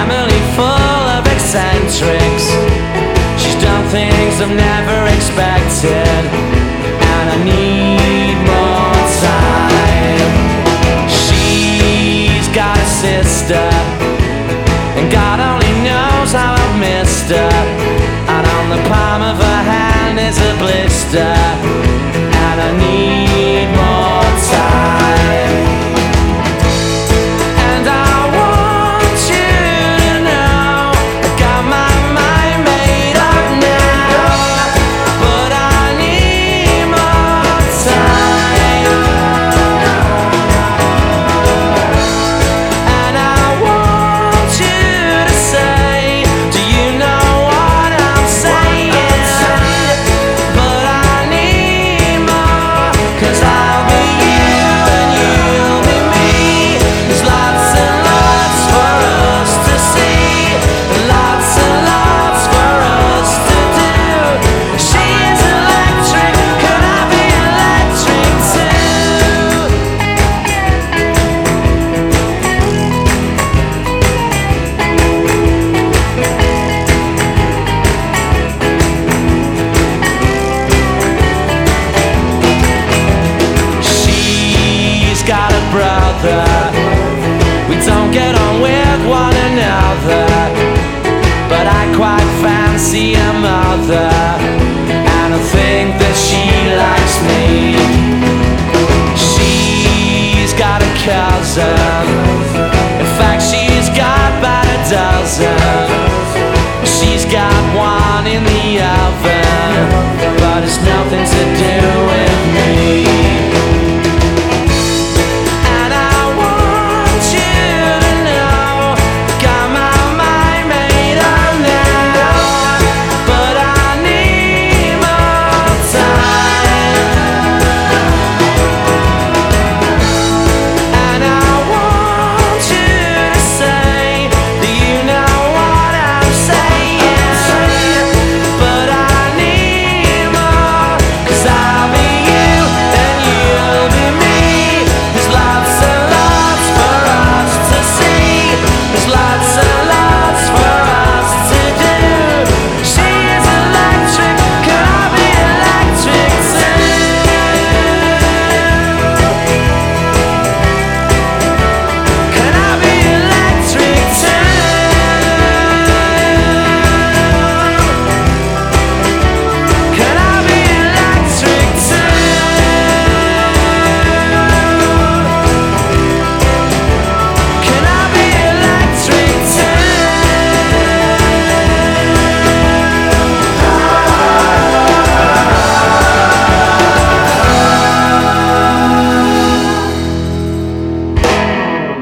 family full of eccentrics. She's done things I've never expected, and I need more time. She's got a sister, and God only knows how I've missed her. And on the palm of her hand is a blister. We don't get on with one another.